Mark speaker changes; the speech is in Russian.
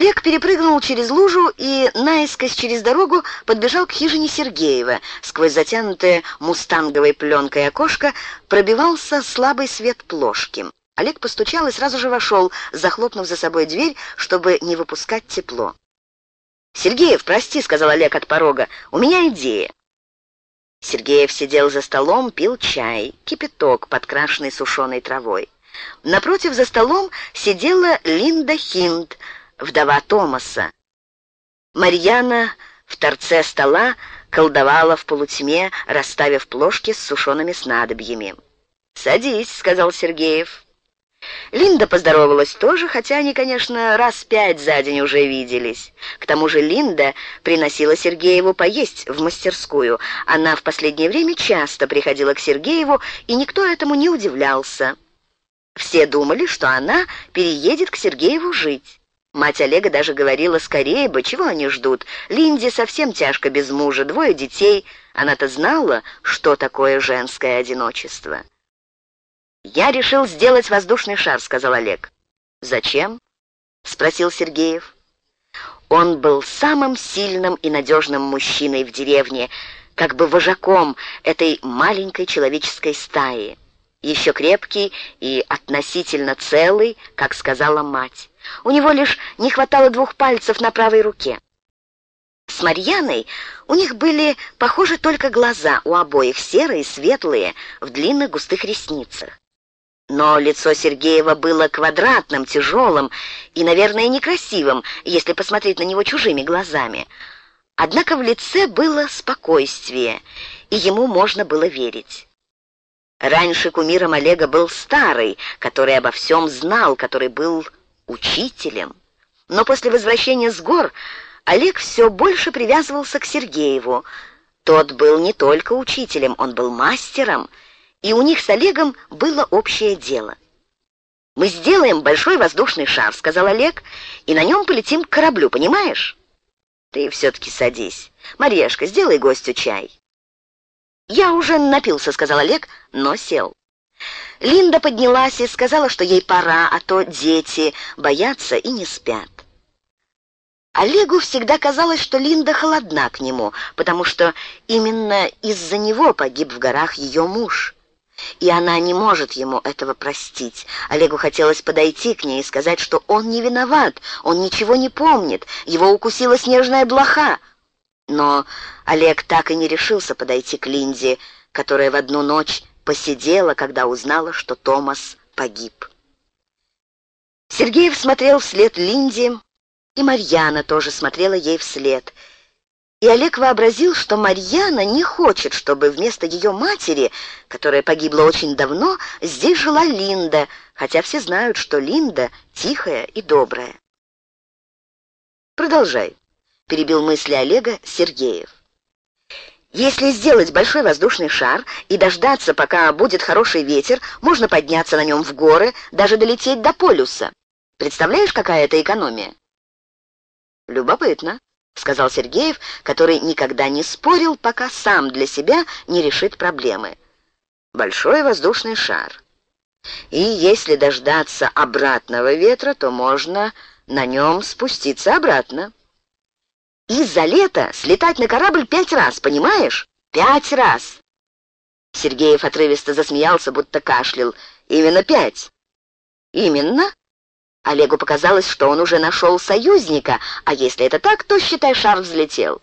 Speaker 1: Олег перепрыгнул через лужу и наискось через дорогу подбежал к хижине Сергеева. Сквозь затянутое мустанговой пленкой окошко пробивался слабый свет плошки. Олег постучал и сразу же вошел, захлопнув за собой дверь, чтобы не выпускать тепло. «Сергеев, прости», — сказал Олег от порога, — «у меня идея». Сергеев сидел за столом, пил чай, кипяток, подкрашенный сушеной травой. Напротив за столом сидела Линда Хинд, вдова Томаса. Марьяна в торце стола колдовала в полутьме, расставив плошки с сушеными снадобьями. «Садись», — сказал Сергеев. Линда поздоровалась тоже, хотя они, конечно, раз пять за день уже виделись. К тому же Линда приносила Сергееву поесть в мастерскую. Она в последнее время часто приходила к Сергееву, и никто этому не удивлялся. Все думали, что она переедет к Сергееву жить. Мать Олега даже говорила, скорее бы, чего они ждут. Линде совсем тяжко без мужа, двое детей. Она-то знала, что такое женское одиночество. «Я решил сделать воздушный шар», — сказал Олег. «Зачем?» — спросил Сергеев. Он был самым сильным и надежным мужчиной в деревне, как бы вожаком этой маленькой человеческой стаи. Еще крепкий и относительно целый, как сказала мать. У него лишь не хватало двух пальцев на правой руке. С Марьяной у них были похожи только глаза, у обоих серые, светлые, в длинных густых ресницах. Но лицо Сергеева было квадратным, тяжелым и, наверное, некрасивым, если посмотреть на него чужими глазами. Однако в лице было спокойствие, и ему можно было верить. Раньше кумиром Олега был старый, который обо всем знал, который был учителем. Но после возвращения с гор Олег все больше привязывался к Сергееву. Тот был не только учителем, он был мастером, и у них с Олегом было общее дело. «Мы сделаем большой воздушный шар», — сказал Олег, «и на нем полетим к кораблю, понимаешь?» «Ты все-таки садись. Марешка, сделай гостю чай». «Я уже напился», — сказал Олег, но сел. Линда поднялась и сказала, что ей пора, а то дети боятся и не спят. Олегу всегда казалось, что Линда холодна к нему, потому что именно из-за него погиб в горах ее муж и она не может ему этого простить. Олегу хотелось подойти к ней и сказать, что он не виноват, он ничего не помнит, его укусила снежная блоха. Но Олег так и не решился подойти к Линде, которая в одну ночь посидела, когда узнала, что Томас погиб. Сергеев смотрел вслед Линде, и Марьяна тоже смотрела ей вслед — и Олег вообразил, что Марьяна не хочет, чтобы вместо ее матери, которая погибла очень давно, здесь жила Линда, хотя все знают, что Линда тихая и добрая. «Продолжай», — перебил мысли Олега Сергеев. «Если сделать большой воздушный шар и дождаться, пока будет хороший ветер, можно подняться на нем в горы, даже долететь до полюса. Представляешь, какая это экономия?» «Любопытно», — сказал Сергеев, который никогда не спорил, пока сам для себя не решит проблемы. «Большой воздушный шар. И если дождаться обратного ветра, то можно на нем спуститься обратно. И за лето слетать на корабль пять раз, понимаешь? Пять раз!» Сергеев отрывисто засмеялся, будто кашлял. «Именно пять». «Именно?» Олегу показалось, что он уже нашел союзника, а если это так, то, считай, шар взлетел.